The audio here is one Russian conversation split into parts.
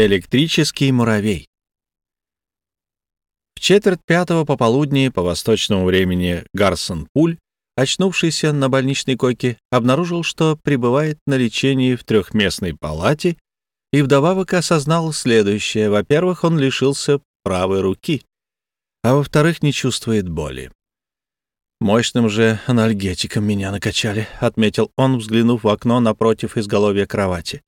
Электрический муравей. В четверть пятого пополудни по восточному времени Гарсон Пуль, очнувшийся на больничной койке, обнаружил, что пребывает на лечении в трехместной палате и вдобавок осознал следующее. Во-первых, он лишился правой руки, а во-вторых, не чувствует боли. «Мощным же анальгетиком меня накачали», — отметил он, взглянув в окно напротив изголовья кровати.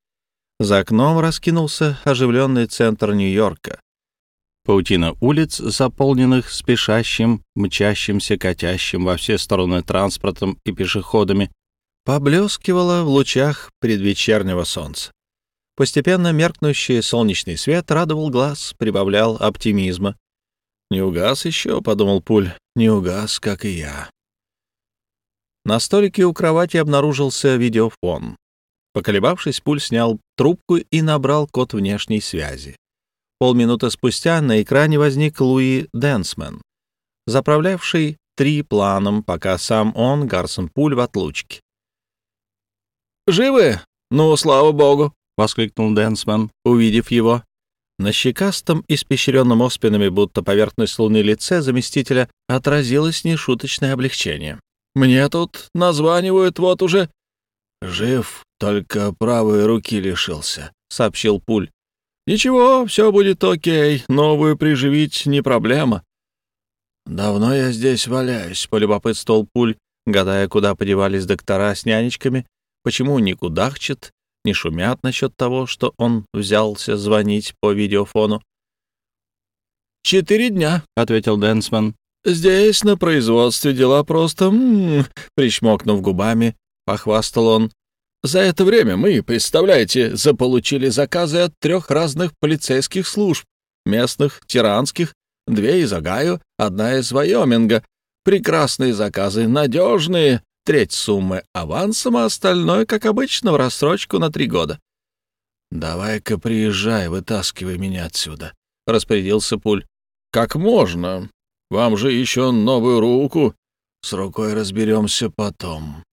За окном раскинулся оживленный центр Нью-Йорка. Паутина улиц, заполненных спешащим, мчащимся, катящим во все стороны транспортом и пешеходами, поблескивала в лучах предвечернего солнца. Постепенно меркнущий солнечный свет радовал глаз, прибавлял оптимизма. «Не угас еще», — подумал Пуль, — «не угас, как и я». На столике у кровати обнаружился видеофон. Поколебавшись, Пуль снял трубку и набрал код внешней связи. Полминуты спустя на экране возник Луи Дэнсмен, заправлявший три планом, пока сам он, Гарсон Пуль, в отлучке. «Живы? Ну, слава богу!» — воскликнул Дэнсмен, увидев его. На щекастом, испещренном оспинами, будто поверхность луны лице заместителя отразилось нешуточное облегчение. «Мне тут названивают вот уже...» «Жив, только правой руки лишился», — сообщил Пуль. «Ничего, все будет окей, новую приживить не проблема». «Давно я здесь валяюсь», — полюбопытствовал Пуль, гадая, куда подевались доктора с нянечками, почему не кудахчет, не шумят насчет того, что он взялся звонить по видеофону. «Четыре дня», — ответил Дэнсман. «Здесь на производстве дела просто...» м -м -м, Причмокнув губами, похвастал он. За это время мы, представляете, заполучили заказы от трех разных полицейских служб. Местных, тиранских, две из Огайо, одна из Вайоминга. Прекрасные заказы, надежные, треть суммы авансом, а остальное, как обычно, в рассрочку на три года. «Давай-ка приезжай, вытаскивай меня отсюда», — распорядился Пуль. «Как можно? Вам же еще новую руку. С рукой разберемся потом».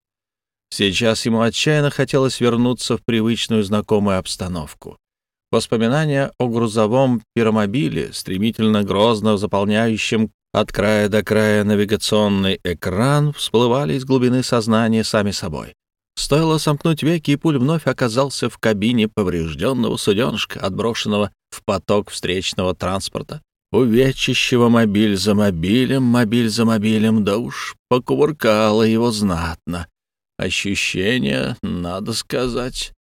Сейчас ему отчаянно хотелось вернуться в привычную знакомую обстановку. Воспоминания о грузовом пиромобиле, стремительно грозно заполняющем от края до края навигационный экран, всплывали из глубины сознания сами собой. Стоило сомкнуть веки, и пуль вновь оказался в кабине поврежденного суденышка, отброшенного в поток встречного транспорта, увечащего мобиль за мобилем, мобиль за мобилем, да уж покувыркало его знатно. Ощущение, надо сказать.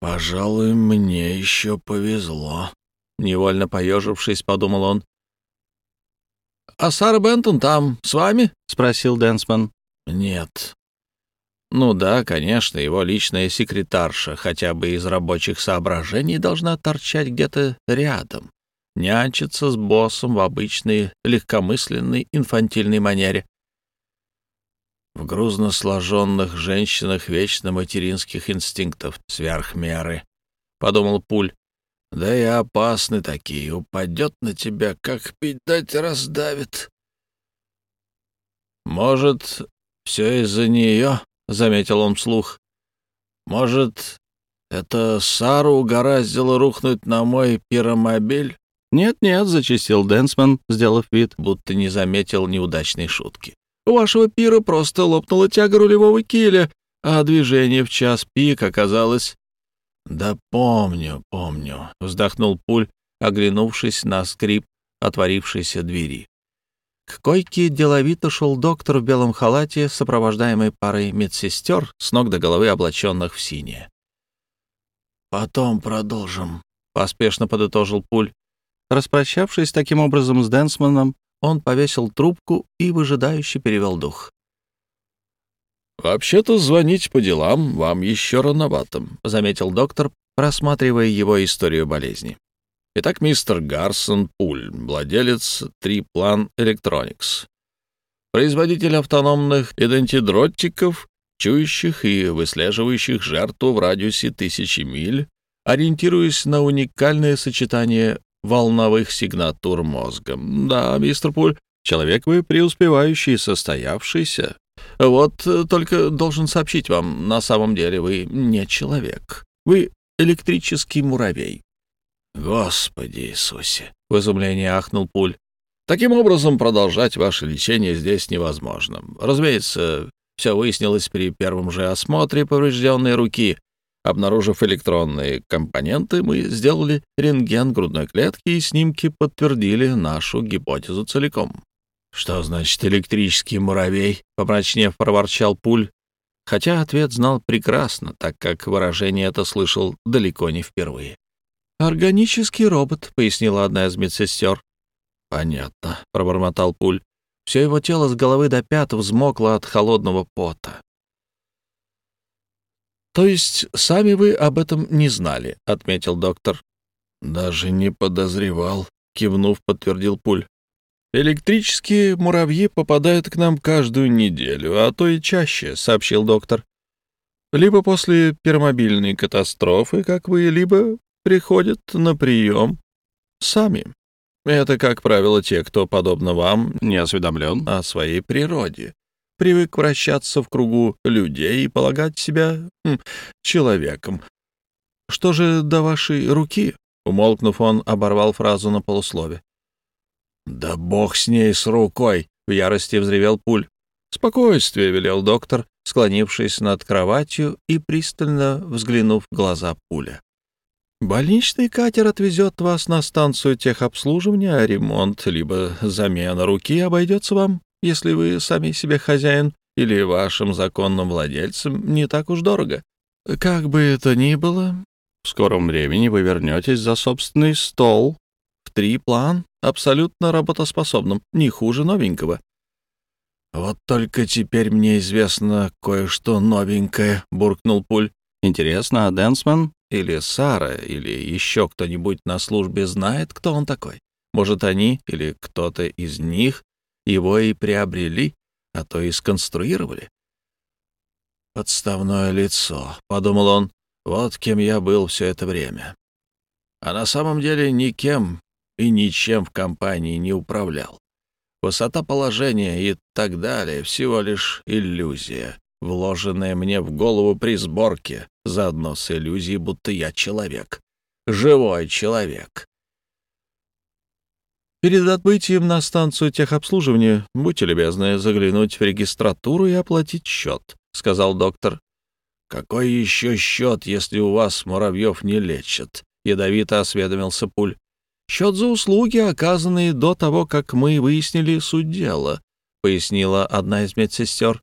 «Пожалуй, мне еще повезло», — невольно поежившись, подумал он. «А Сара Бентон там с вами?» — спросил Дэнсман. «Нет». Ну да, конечно, его личная секретарша хотя бы из рабочих соображений должна торчать где-то рядом, нянчиться с боссом в обычной легкомысленной инфантильной манере. В грузно сложенных женщинах вечно материнских инстинктов сверх меры, — подумал Пуль. Да и опасны такие, упадет на тебя, как пить дать раздавит. Может, все из-за нее, — заметил он вслух. Может, это Сару угораздило рухнуть на мой пиромобиль? «Нет-нет», — зачистил Дэнсман, сделав вид, будто не заметил неудачной шутки. У вашего пира просто лопнула тяга рулевого киля, а движение в час пик оказалось...» «Да помню, помню», — вздохнул Пуль, оглянувшись на скрип отворившейся двери. К койке деловито шел доктор в белом халате, сопровождаемый парой медсестер, с ног до головы облаченных в синее. «Потом продолжим», — поспешно подытожил Пуль. Распрощавшись таким образом с Дэнсманом, он повесил трубку и выжидающе перевел дух. «Вообще-то звонить по делам вам еще рановато», — заметил доктор, просматривая его историю болезни. Итак, мистер Гарсон Пуль, владелец Триплан Electronics, производитель автономных идентидротиков, чующих и выслеживающих жертву в радиусе тысячи миль, ориентируясь на уникальное сочетание волновых сигнатур мозга. Да, мистер Пуль, человек вы преуспевающий, состоявшийся. Вот э, только должен сообщить вам, на самом деле вы не человек. Вы электрический муравей. «Господи Иисусе!» — в изумлении ахнул Пуль. «Таким образом, продолжать ваше лечение здесь невозможно. Разумеется, все выяснилось при первом же осмотре поврежденной руки. Обнаружив электронные компоненты, мы сделали рентген грудной клетки, и снимки подтвердили нашу гипотезу целиком. «Что значит электрический муравей?» — помрачнев проворчал Пуль, хотя ответ знал прекрасно, так как выражение это слышал далеко не впервые. «Органический робот», — пояснила одна из медсестер. «Понятно», — пробормотал Пуль. Все его тело с головы до пят взмокло от холодного пота. «То есть сами вы об этом не знали», — отметил доктор. «Даже не подозревал», — кивнув, подтвердил Пуль. «Электрические муравьи попадают к нам каждую неделю, а то и чаще», — сообщил доктор. «Либо после пермобильной катастрофы, как вы, либо приходят на прием сами. Это, как правило, те, кто, подобно вам, не осведомлен о своей природе, привык вращаться в кругу людей и полагать себя хм, человеком. Что же до вашей руки?» Умолкнув, он оборвал фразу на полуслове. «Да бог с ней, с рукой!» — в ярости взревел пуль. «Спокойствие», — велел доктор, склонившись над кроватью и пристально взглянув в глаза пуля. «Больничный катер отвезет вас на станцию техобслуживания, а ремонт либо замена руки обойдется вам, если вы сами себе хозяин или вашим законным владельцам, не так уж дорого. Как бы это ни было, в скором времени вы вернетесь за собственный стол в три план, абсолютно работоспособным, не хуже новенького. «Вот только теперь мне известно кое-что новенькое», — буркнул Пуль. «Интересно, а Дэнсман или Сара или еще кто-нибудь на службе знает, кто он такой? Может, они или кто-то из них его и приобрели, а то и сконструировали?» «Подставное лицо», — подумал он, — «вот кем я был все это время. А на самом деле никем и ничем в компании не управлял. Высота положения и так далее — всего лишь иллюзия, вложенная мне в голову при сборке, заодно с иллюзией, будто я человек. Живой человек. Перед отбытием на станцию техобслуживания будьте любезны заглянуть в регистратуру и оплатить счет, — сказал доктор. — Какой еще счет, если у вас муравьев не лечат? — ядовито осведомился Пуль. Счет за услуги, оказанные до того, как мы выяснили суть дела, — пояснила одна из медсестер.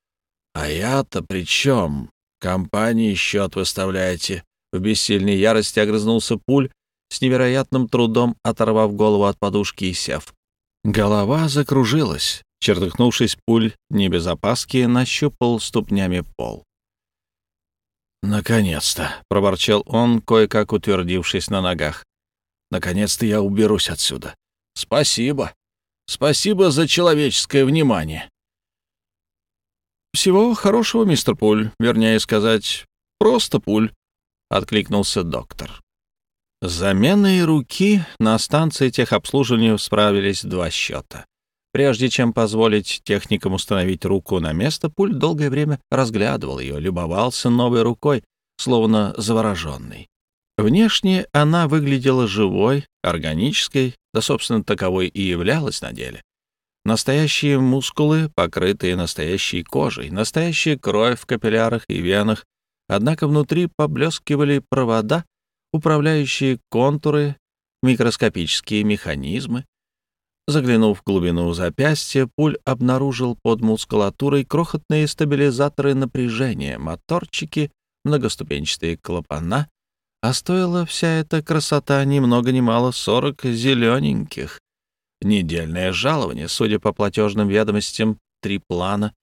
— А я-то при чем? Компании счет выставляете. В бессильной ярости огрызнулся пуль, с невероятным трудом оторвав голову от подушки и сев. Голова закружилась. Чертыхнувшись, пуль не без опаски нащупал ступнями пол. «Наконец-то!» — проворчал он, кое-как утвердившись на ногах. Наконец-то я уберусь отсюда. Спасибо. Спасибо за человеческое внимание. Всего хорошего, мистер Пуль, вернее сказать, просто Пуль, откликнулся доктор. С заменой руки на станции техобслуживания справились два счета. Прежде чем позволить техникам установить руку на место, Пуль долгое время разглядывал ее, любовался новой рукой, словно завороженный. Внешне она выглядела живой, органической, да, собственно, таковой и являлась на деле. Настоящие мускулы, покрытые настоящей кожей, настоящая кровь в капиллярах и венах, однако внутри поблескивали провода, управляющие контуры, микроскопические механизмы. Заглянув в глубину запястья, пуль обнаружил под мускулатурой крохотные стабилизаторы напряжения, моторчики, многоступенчатые клапана, а стоила вся эта красота ни много ни мало сорок зелененьких. Недельное жалование, судя по платежным ведомостям, три плана.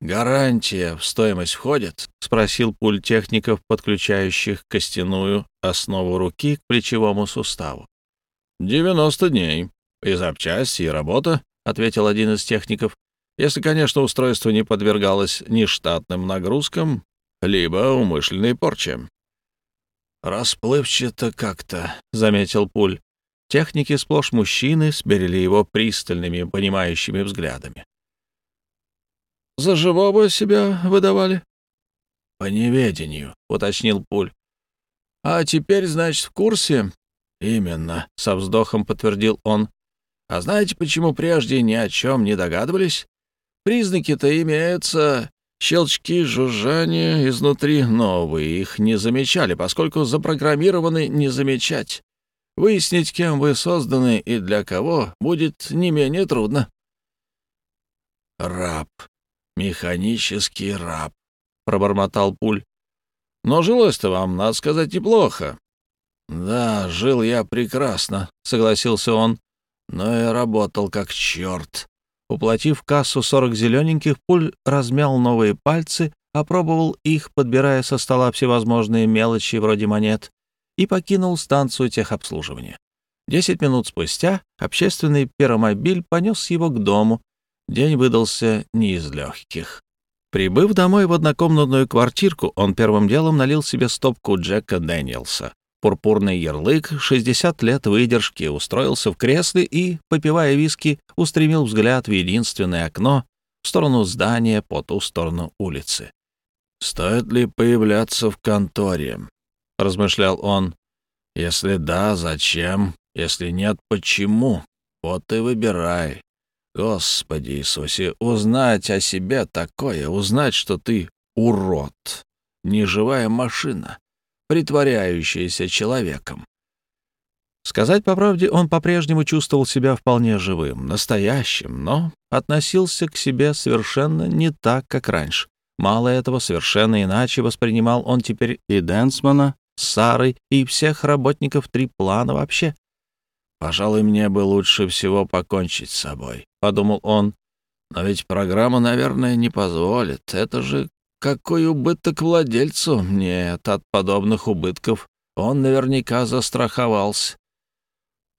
«Гарантия в стоимость входит?» — спросил пуль техников, подключающих костяную основу руки к плечевому суставу. «Девяносто дней. И запчасти, и работа», — ответил один из техников. «Если, конечно, устройство не подвергалось нештатным нагрузкам, либо умышленной порче». «Расплывчато как-то», — заметил Пуль. Техники сплошь мужчины смерили его пристальными, понимающими взглядами. «За живого себя выдавали?» «По неведению», — уточнил Пуль. А теперь, значит, в курсе?» «Именно», — со вздохом подтвердил он. «А знаете, почему прежде ни о чем не догадывались? Признаки-то имеются, щелчки, жужжание изнутри, но вы их не замечали, поскольку запрограммированы не замечать. Выяснить, кем вы созданы и для кого, будет не менее трудно». «Раб, механический раб», — пробормотал Пуль. «Но жилось-то вам, надо сказать, неплохо». «Да, жил я прекрасно», — согласился он, — «но и работал как черт». Уплатив кассу сорок зелененьких, Пуль размял новые пальцы, опробовал их, подбирая со стола всевозможные мелочи вроде монет, и покинул станцию техобслуживания. Десять минут спустя общественный перомобиль понес его к дому. День выдался не из легких. Прибыв домой в однокомнатную квартирку, он первым делом налил себе стопку Джека Дэниелса. Пурпурный ярлык, 60 лет выдержки, устроился в кресле и, попивая виски, устремил взгляд в единственное окно в сторону здания по ту сторону улицы. «Стоит ли появляться в конторе?» — размышлял он. «Если да, зачем? Если нет, почему? Вот и выбирай. Господи Иисусе, узнать о себе такое, узнать, что ты урод, неживая машина, притворяющаяся человеком. Сказать по правде, он по-прежнему чувствовал себя вполне живым, настоящим, но относился к себе совершенно не так, как раньше. Мало этого, совершенно иначе воспринимал он теперь и Дэнсмана, с Сарой и всех работников три плана вообще. «Пожалуй, мне бы лучше всего покончить с собой», — подумал он. «Но ведь программа, наверное, не позволит. Это же какой убыток владельцу? Нет, от подобных убытков он наверняка застраховался.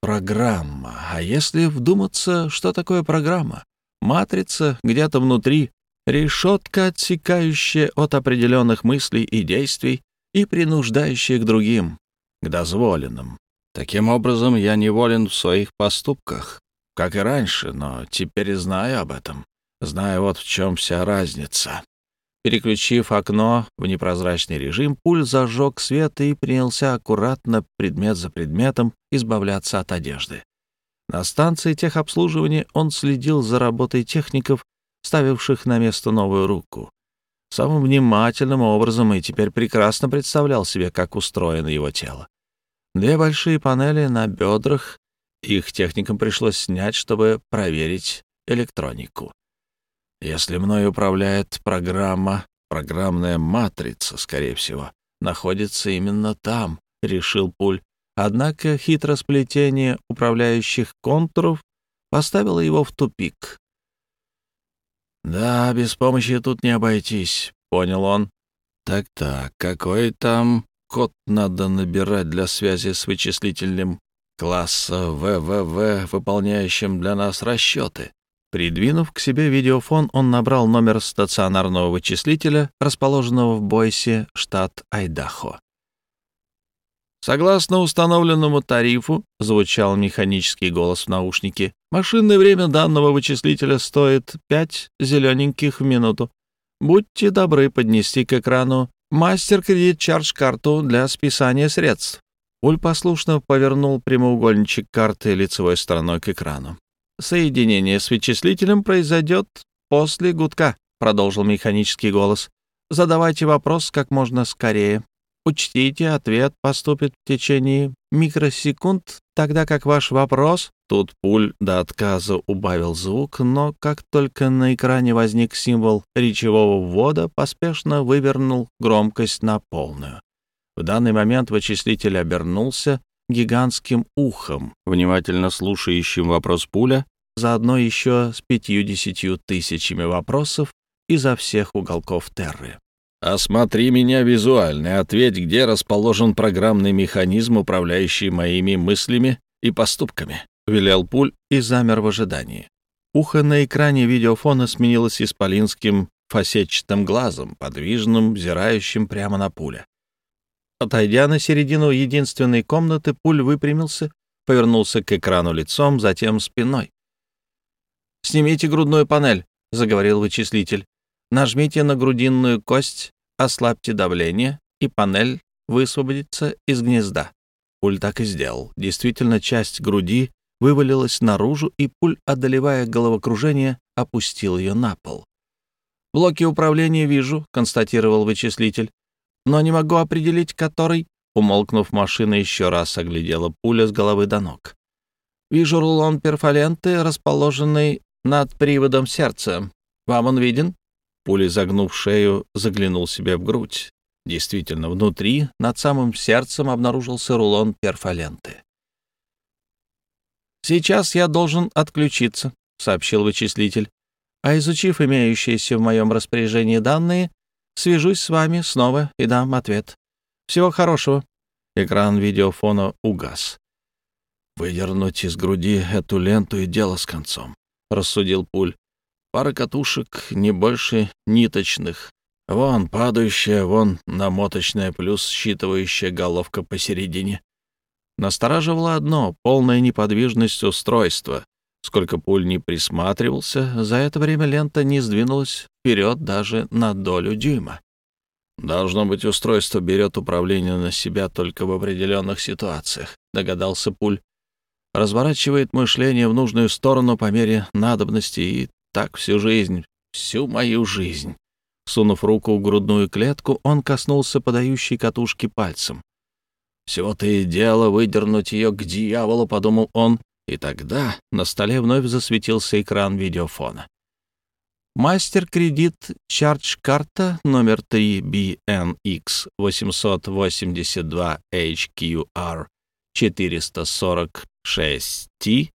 Программа. А если вдуматься, что такое программа? Матрица где-то внутри, решетка, отсекающая от определенных мыслей и действий, и принуждающие к другим, к дозволенным. Таким образом, я неволен в своих поступках, как и раньше, но теперь знаю об этом, знаю вот в чем вся разница. Переключив окно в непрозрачный режим, пуль зажег свет и принялся аккуратно, предмет за предметом, избавляться от одежды. На станции техобслуживания он следил за работой техников, ставивших на место новую руку самым внимательным образом и теперь прекрасно представлял себе, как устроено его тело. Две большие панели на бедрах, их техникам пришлось снять, чтобы проверить электронику. Если мной управляет программа, программная матрица, скорее всего, находится именно там, — решил Пуль. Однако хитросплетение управляющих контуров поставило его в тупик. «Да, без помощи тут не обойтись», — понял он. «Так-так, какой там код надо набирать для связи с вычислительным класса ВВВ, выполняющим для нас расчеты?» Придвинув к себе видеофон, он набрал номер стационарного вычислителя, расположенного в Бойсе, штат Айдахо. Согласно установленному тарифу, звучал механический голос в наушнике, машинное время данного вычислителя стоит 5 зелененьких в минуту. Будьте добры поднести к экрану мастер-кредит-чардж-карту для списания средств. Уль послушно повернул прямоугольничек карты лицевой стороной к экрану. «Соединение с вычислителем произойдет после гудка», — продолжил механический голос. «Задавайте вопрос как можно скорее». Учтите, ответ поступит в течение микросекунд, тогда как ваш вопрос... Тут пуль до отказа убавил звук, но как только на экране возник символ речевого ввода, поспешно вывернул громкость на полную. В данный момент вычислитель обернулся гигантским ухом, внимательно слушающим вопрос пуля, заодно еще с пятью-десятью тысячами вопросов изо всех уголков Терры. Осмотри меня визуально и ответь, где расположен программный механизм, управляющий моими мыслями и поступками», — велел Пуль и замер в ожидании. Ухо на экране видеофона сменилось исполинским фасетчатым глазом, подвижным, взирающим прямо на Пуля. Отойдя на середину единственной комнаты, Пуль выпрямился, повернулся к экрану лицом, затем спиной. «Снимите грудную панель», — заговорил вычислитель. Нажмите на грудинную кость, ослабьте давление, и панель высвободиться из гнезда. Пуль так и сделал. Действительно, часть груди вывалилась наружу, и пуль, одолевая головокружение, опустил ее на пол. «Блоки управления вижу», — констатировал вычислитель, «но не могу определить, который...» Умолкнув, машина еще раз оглядела пуля с головы до ног. «Вижу рулон перфоленты, расположенный над приводом сердца. Вам он виден?» Пуля, загнув шею, заглянул себе в грудь. Действительно, внутри, над самым сердцем, обнаружился рулон перфоленты. «Сейчас я должен отключиться», — сообщил вычислитель. «А изучив имеющиеся в моем распоряжении данные, свяжусь с вами снова и дам ответ. Всего хорошего». Экран видеофона угас. «Выдернуть из груди эту ленту и дело с концом», — рассудил Пуль. «Пара катушек, не больше ниточных. Вон падающая, вон намоточная, плюс считывающая головка посередине. Настораживало одно — полная неподвижность устройства. Сколько пуль не присматривался, за это время лента не сдвинулась вперед даже на долю дюйма. «Должно быть, устройство берет управление на себя только в определенных ситуациях», — догадался Пуль. «Разворачивает мышление в нужную сторону по мере надобности и так всю жизнь, всю мою жизнь». Сунув руку в грудную клетку, он коснулся подающей катушки пальцем. «Всего-то и дело выдернуть ее к дьяволу», — подумал он, и тогда на столе вновь засветился экран видеофона. Мастер-кредит чардж-карта номер 3 BNX 882 HQR 446T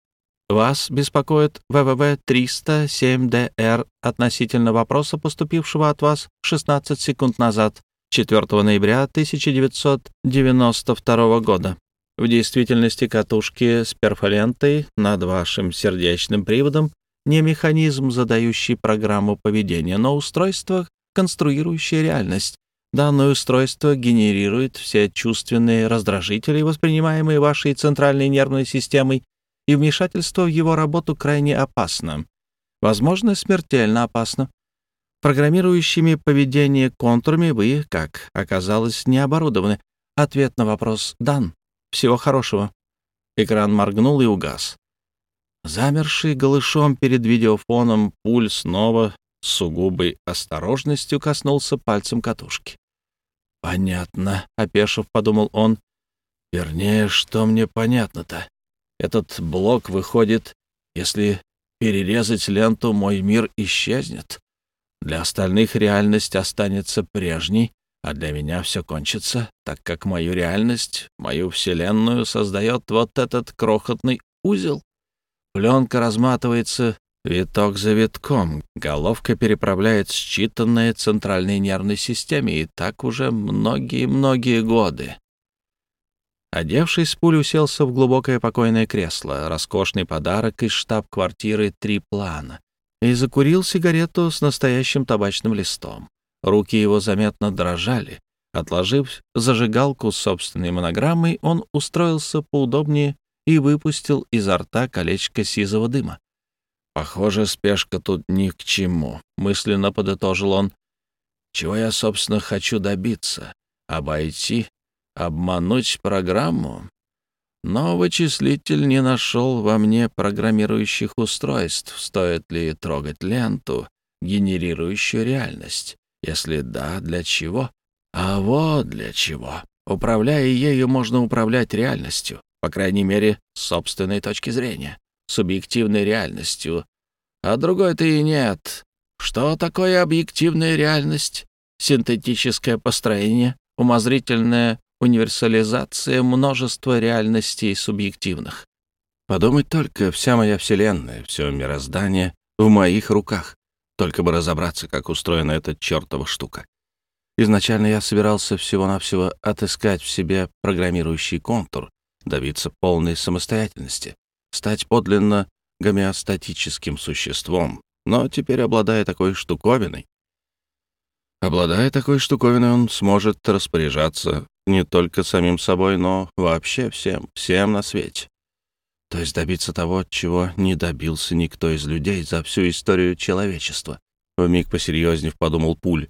вас беспокоит ВВВ-307ДР относительно вопроса, поступившего от вас 16 секунд назад. 4 ноября 1992 года. В действительности катушки с перфолентой над вашим сердечным приводом не механизм, задающий программу поведения, но устройство, конструирующее реальность. Данное устройство генерирует все чувственные раздражители, воспринимаемые вашей центральной нервной системой, и вмешательство в его работу крайне опасно. Возможно, смертельно опасно. Программирующими поведение контурами вы, как оказалось, не оборудованы. Ответ на вопрос дан. Всего хорошего. Экран моргнул и угас. Замерший голышом перед видеофоном, пуль снова с сугубой осторожностью коснулся пальцем катушки. «Понятно», — опешив, подумал он. «Вернее, что мне понятно-то? Этот блок выходит, если перерезать ленту, мой мир исчезнет. Для остальных реальность останется прежней, а для меня все кончится, так как мою реальность, мою вселенную создает вот этот крохотный узел. Пленка разматывается виток за витком, головка переправляет считанное центральной нервной системе, и так уже многие-многие годы. Одевшись, пуль уселся в глубокое покойное кресло, роскошный подарок из штаб-квартиры «Три плана», и закурил сигарету с настоящим табачным листом. Руки его заметно дрожали. Отложив зажигалку с собственной монограммой, он устроился поудобнее и выпустил изо рта колечко сизого дыма. «Похоже, спешка тут ни к чему», — мысленно подытожил он. «Чего я, собственно, хочу добиться? Обойти? Обмануть программу? Но вычислитель не нашел во мне программирующих устройств, стоит ли трогать ленту, генерирующую реальность. Если да, для чего? А вот для чего. Управляя ею, можно управлять реальностью, по крайней мере, с собственной точки зрения, субъективной реальностью. А другой-то и нет. Что такое объективная реальность? Синтетическое построение, умозрительная универсализация множества реальностей субъективных. Подумать только, вся моя вселенная, все мироздание в моих руках. Только бы разобраться, как устроена эта чертова штука. Изначально я собирался всего-навсего отыскать в себе программирующий контур, добиться полной самостоятельности, стать подлинно гомеостатическим существом, но теперь, обладая такой штуковиной, обладая такой штуковиной, он сможет распоряжаться не только самим собой, но вообще всем, всем на свете. То есть добиться того, чего не добился никто из людей за всю историю человечества. Вмиг посерьезнее подумал Пуль.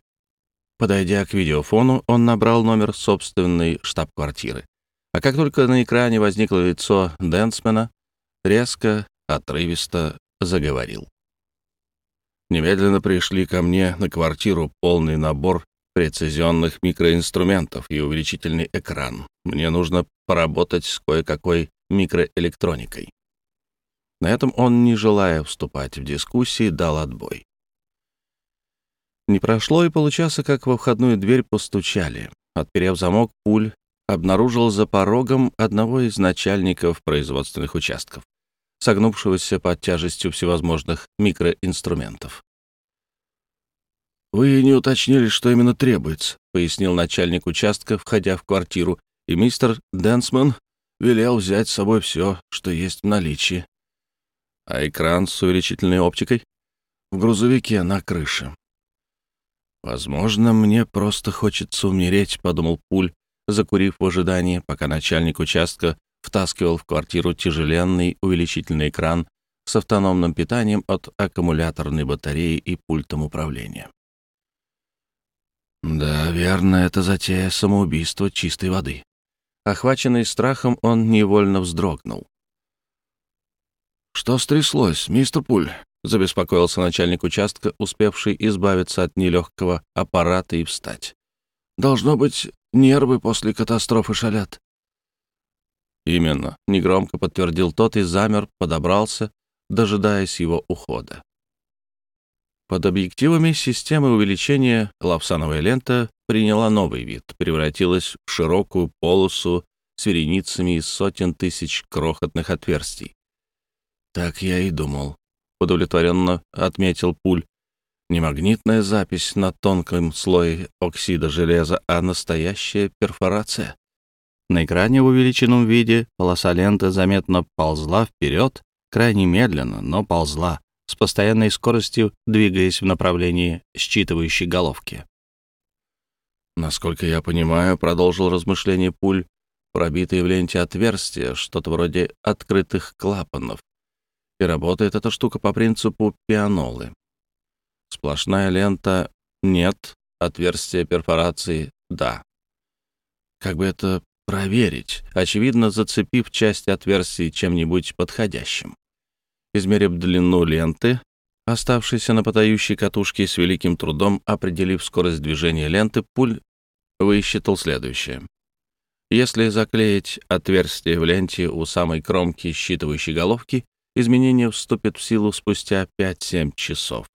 Подойдя к видеофону, он набрал номер собственной штаб-квартиры. А как только на экране возникло лицо Дэнсмена, резко, отрывисто заговорил. Немедленно пришли ко мне на квартиру полный набор прецизионных микроинструментов и увеличительный экран. Мне нужно поработать с кое-какой микроэлектроникой. На этом он, не желая вступать в дискуссии, дал отбой. Не прошло и получаса, как во входную дверь постучали. Отперев замок, пуль обнаружил за порогом одного из начальников производственных участков согнувшегося под тяжестью всевозможных микроинструментов. «Вы не уточнили, что именно требуется», — пояснил начальник участка, входя в квартиру, и мистер Дэнсман велел взять с собой все, что есть в наличии. А экран с увеличительной оптикой в грузовике на крыше. «Возможно, мне просто хочется умереть», — подумал Пуль, закурив в ожидании, пока начальник участка втаскивал в квартиру тяжеленный увеличительный экран с автономным питанием от аккумуляторной батареи и пультом управления. Да, верно, это затея самоубийства чистой воды. Охваченный страхом, он невольно вздрогнул. «Что стряслось, мистер Пуль?» — забеспокоился начальник участка, успевший избавиться от нелегкого аппарата и встать. «Должно быть, нервы после катастрофы шалят». «Именно», — негромко подтвердил тот и замер, подобрался, дожидаясь его ухода. Под объективами системы увеличения лавсановая лента приняла новый вид, превратилась в широкую полосу с вереницами из сотен тысяч крохотных отверстий. «Так я и думал», — удовлетворенно отметил Пуль. Не магнитная запись на тонком слое оксида железа, а настоящая перфорация. На экране в увеличенном виде полоса ленты заметно ползла вперед, крайне медленно, но ползла, с постоянной скоростью двигаясь в направлении считывающей головки. «Насколько я понимаю», — продолжил размышление пуль, пробитые в ленте отверстия, что-то вроде открытых клапанов. И работает эта штука по принципу пианолы. Сплошная лента — нет, отверстие перфорации — да. Как бы это проверить, очевидно, зацепив часть отверстий чем-нибудь подходящим. Измерив длину ленты, оставшейся на подающей катушке с великим трудом, определив скорость движения ленты, пуль высчитал следующее. Если заклеить отверстие в ленте у самой кромки считывающей головки, изменение вступит в силу спустя 5-7 часов.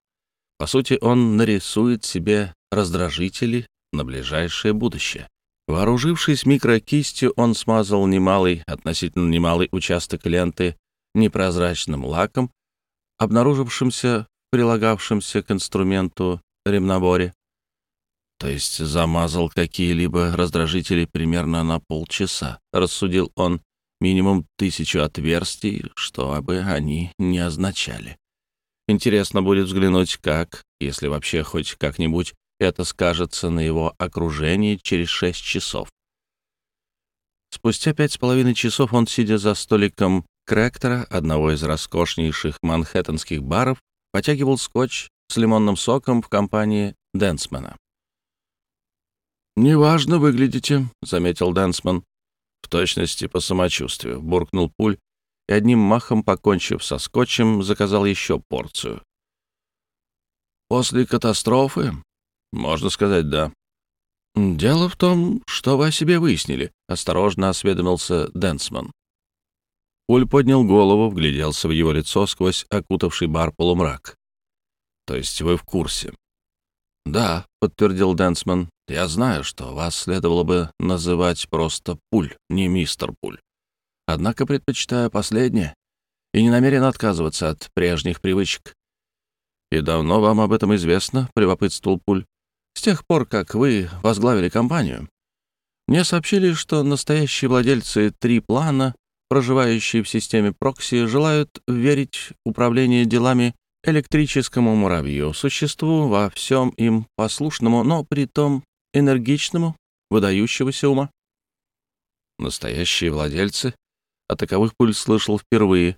По сути, он нарисует себе раздражители на ближайшее будущее. Вооружившись микрокистью, он смазал немалый, относительно немалый участок ленты непрозрачным лаком, обнаружившимся в прилагавшемся к инструменту ремнаборе. То есть замазал какие-либо раздражители примерно на полчаса, рассудил он, минимум тысячу отверстий, что бы они не означали. Интересно будет взглянуть, как, если вообще хоть как-нибудь, это скажется на его окружении через шесть часов. Спустя пять с половиной часов он, сидя за столиком Крэктора, одного из роскошнейших манхэттенских баров, потягивал скотч с лимонным соком в компании Дэнсмена. «Неважно выглядите», — заметил Дэнсман. «В точности по самочувствию», — буркнул Пуль и одним махом, покончив со скотчем, заказал еще порцию. «После катастрофы можно сказать, да. Дело в том, что вы о себе выяснили, осторожно осведомился Дэнсман. Уль поднял голову, вгляделся в его лицо сквозь окутавший бар полумрак. То есть вы в курсе? Да, подтвердил Дэнсман. Я знаю, что вас следовало бы называть просто Пуль, не мистер Пуль. Однако предпочитаю последнее и не намерен отказываться от прежних привычек. «И давно вам об этом известно?» — привопытствовал Пуль. С тех пор, как вы возглавили компанию, мне сообщили, что настоящие владельцы три плана, проживающие в системе прокси, желают верить управление делами электрическому муравью, существу во всем им послушному, но при том энергичному, выдающегося ума. Настоящие владельцы? О таковых пуль слышал впервые.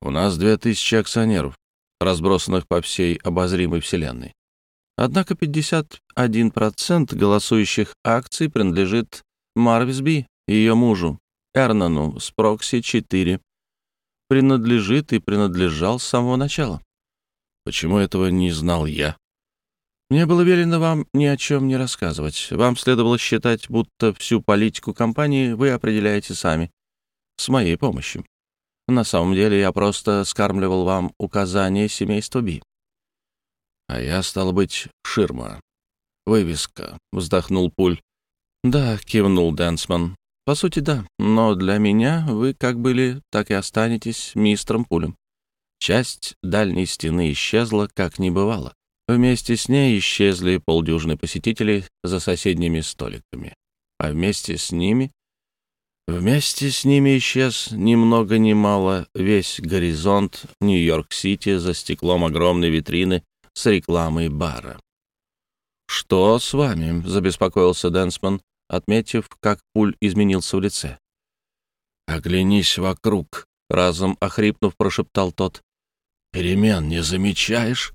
У нас две тысячи акционеров, разбросанных по всей обозримой вселенной. Однако 51% голосующих акций принадлежит Марвисби и ее мужу, Эрнану с Прокси-4. Принадлежит и принадлежал с самого начала. Почему этого не знал я? Мне было велено вам ни о чем не рассказывать. Вам следовало считать, будто всю политику компании вы определяете сами, с моей помощью. На самом деле я просто скармливал вам указания семейства Би. А я, стал быть, ширма. Вывеска, вздохнул Пуль. Да, кивнул Дэнсман. По сути, да, но для меня вы как были, так и останетесь мистером Пулем. Часть дальней стены исчезла, как не бывало. Вместе с ней исчезли полдюжины посетителей за соседними столиками. А вместе с ними... Вместе с ними исчез ни много ни мало весь горизонт Нью-Йорк-Сити за стеклом огромной витрины с рекламой бара. «Что с вами?» — забеспокоился Дэнсман, отметив, как пуль изменился в лице. «Оглянись вокруг», — разом охрипнув, прошептал тот. «Перемен не замечаешь?»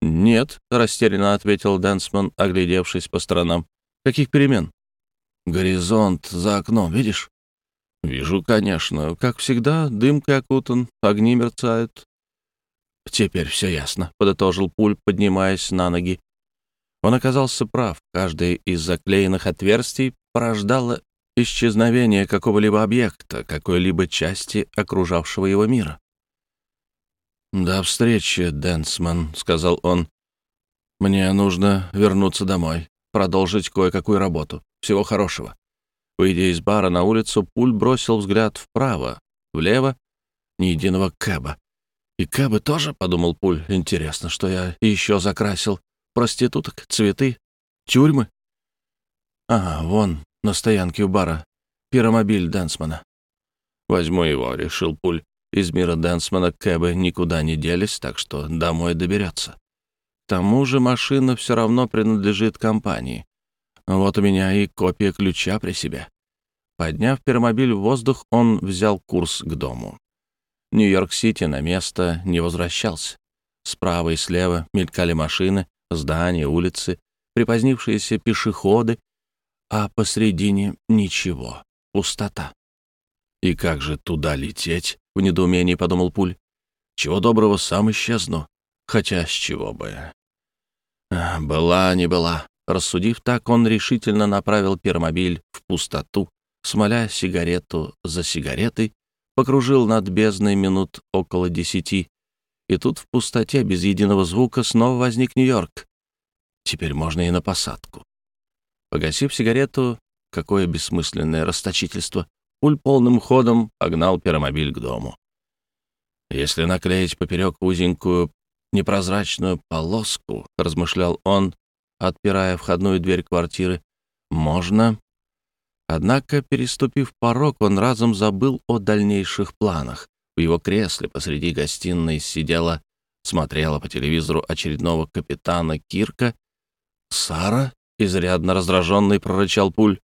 «Нет», — растерянно ответил Дэнсман, оглядевшись по сторонам. «Каких перемен?» «Горизонт за окном, видишь?» «Вижу, конечно. Как всегда, дымкой окутан, огни мерцают». «Теперь все ясно», — подытожил Пуль, поднимаясь на ноги. Он оказался прав. Каждое из заклеенных отверстий порождало исчезновение какого-либо объекта, какой-либо части окружавшего его мира. «До встречи, Дэнсман», — сказал он. «Мне нужно вернуться домой, продолжить кое-какую работу. Всего хорошего». Выйдя из бара на улицу, Пуль бросил взгляд вправо, влево, ни единого кэба. «И кэбы тоже?» — подумал Пуль. «Интересно, что я еще закрасил. Проституток, цветы, тюрьмы?» «Ага, вон, на стоянке у бара, пиромобиль Дэнсмана». «Возьму его», — решил Пуль. Из мира Дэнсмана Кэбы никуда не делись, так что домой доберется. К тому же машина все равно принадлежит компании. Вот у меня и копия ключа при себе. Подняв пермобиль в воздух, он взял курс к дому. Нью-Йорк-Сити на место не возвращался. Справа и слева мелькали машины, здания, улицы, припозднившиеся пешеходы, а посредине ничего, пустота. И как же туда лететь? — в недоумении подумал Пуль. «Чего доброго, сам исчезну. Хотя с чего бы...» «Была, не была». Рассудив так, он решительно направил пермобиль в пустоту, смоля сигарету за сигаретой, покружил над бездной минут около десяти, и тут в пустоте без единого звука снова возник Нью-Йорк. Теперь можно и на посадку. Погасив сигарету, какое бессмысленное расточительство, Пуль полным ходом погнал пиромобиль к дому. «Если наклеить поперек узенькую непрозрачную полоску», — размышлял он, отпирая входную дверь квартиры, — «можно». Однако, переступив порог, он разом забыл о дальнейших планах. В его кресле посреди гостиной сидела, смотрела по телевизору очередного капитана Кирка. «Сара?» — изрядно раздраженный прорычал Пуль.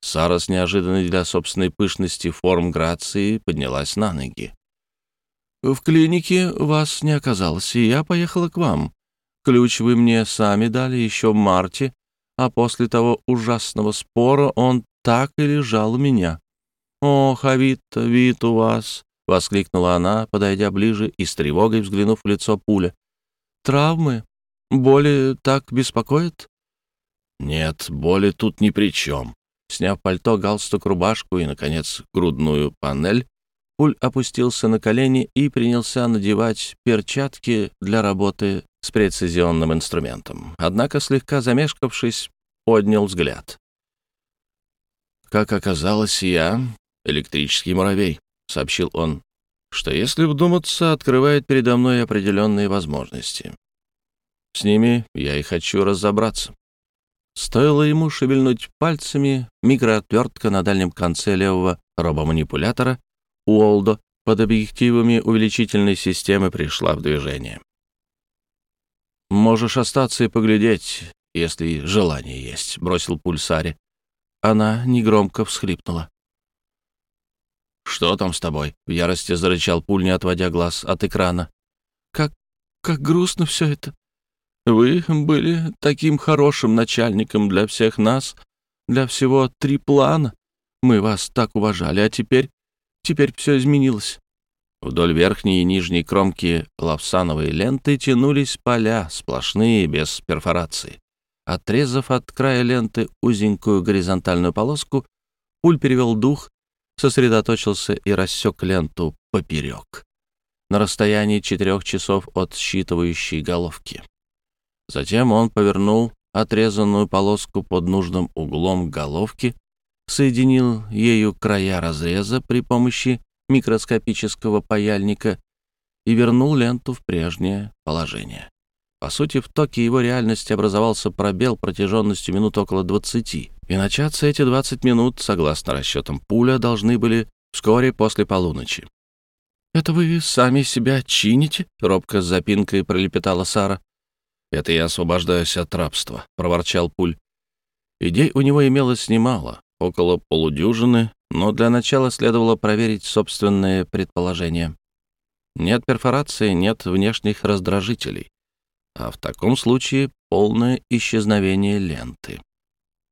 Сара с неожиданной для собственной пышности форм грации поднялась на ноги. «В клинике вас не оказалось, и я поехала к вам. Ключ вы мне сами дали еще в марте, а после того ужасного спора он так и лежал у меня. Ох, а вид вид у вас!» — воскликнула она, подойдя ближе и с тревогой взглянув в лицо пуля. «Травмы? Боли так беспокоят?» «Нет, боли тут ни при чем», Сняв пальто, галстук, рубашку и, наконец, грудную панель, Пуль опустился на колени и принялся надевать перчатки для работы с прецизионным инструментом. Однако, слегка замешкавшись, поднял взгляд. «Как оказалось, я — электрический муравей», — сообщил он, что, если вдуматься, открывает передо мной определенные возможности. С ними я и хочу разобраться. Стоило ему шевельнуть пальцами, микроотвертка на дальнем конце левого робоманипулятора Уолдо под объективами увеличительной системы пришла в движение. «Можешь остаться и поглядеть, если желание есть», — бросил пульсаре. Она негромко всхлипнула. «Что там с тобой?» — в ярости зарычал пуль, не отводя глаз от экрана. «Как... как грустно все это. Вы были таким хорошим начальником для всех нас, для всего три плана. Мы вас так уважали, а теперь... Теперь все изменилось». Вдоль верхней и нижней кромки лавсановой ленты тянулись поля, сплошные, без перфорации. Отрезав от края ленты узенькую горизонтальную полоску, Пуль перевел дух, сосредоточился и рассек ленту поперек, на расстоянии четырех часов от считывающей головки. Затем он повернул отрезанную полоску под нужным углом головки, соединил ею края разреза при помощи микроскопического паяльника и вернул ленту в прежнее положение. По сути, в токе его реальности образовался пробел протяженностью минут около 20, и начаться эти 20 минут, согласно расчетам пуля, должны были вскоре после полуночи. «Это вы сами себя чините?» — робко с запинкой пролепетала Сара. «Это я освобождаюсь от рабства», — проворчал Пуль. Идей у него имелось немало, около полудюжины, но для начала следовало проверить собственные предположения. Нет перфорации, нет внешних раздражителей а в таком случае полное исчезновение ленты.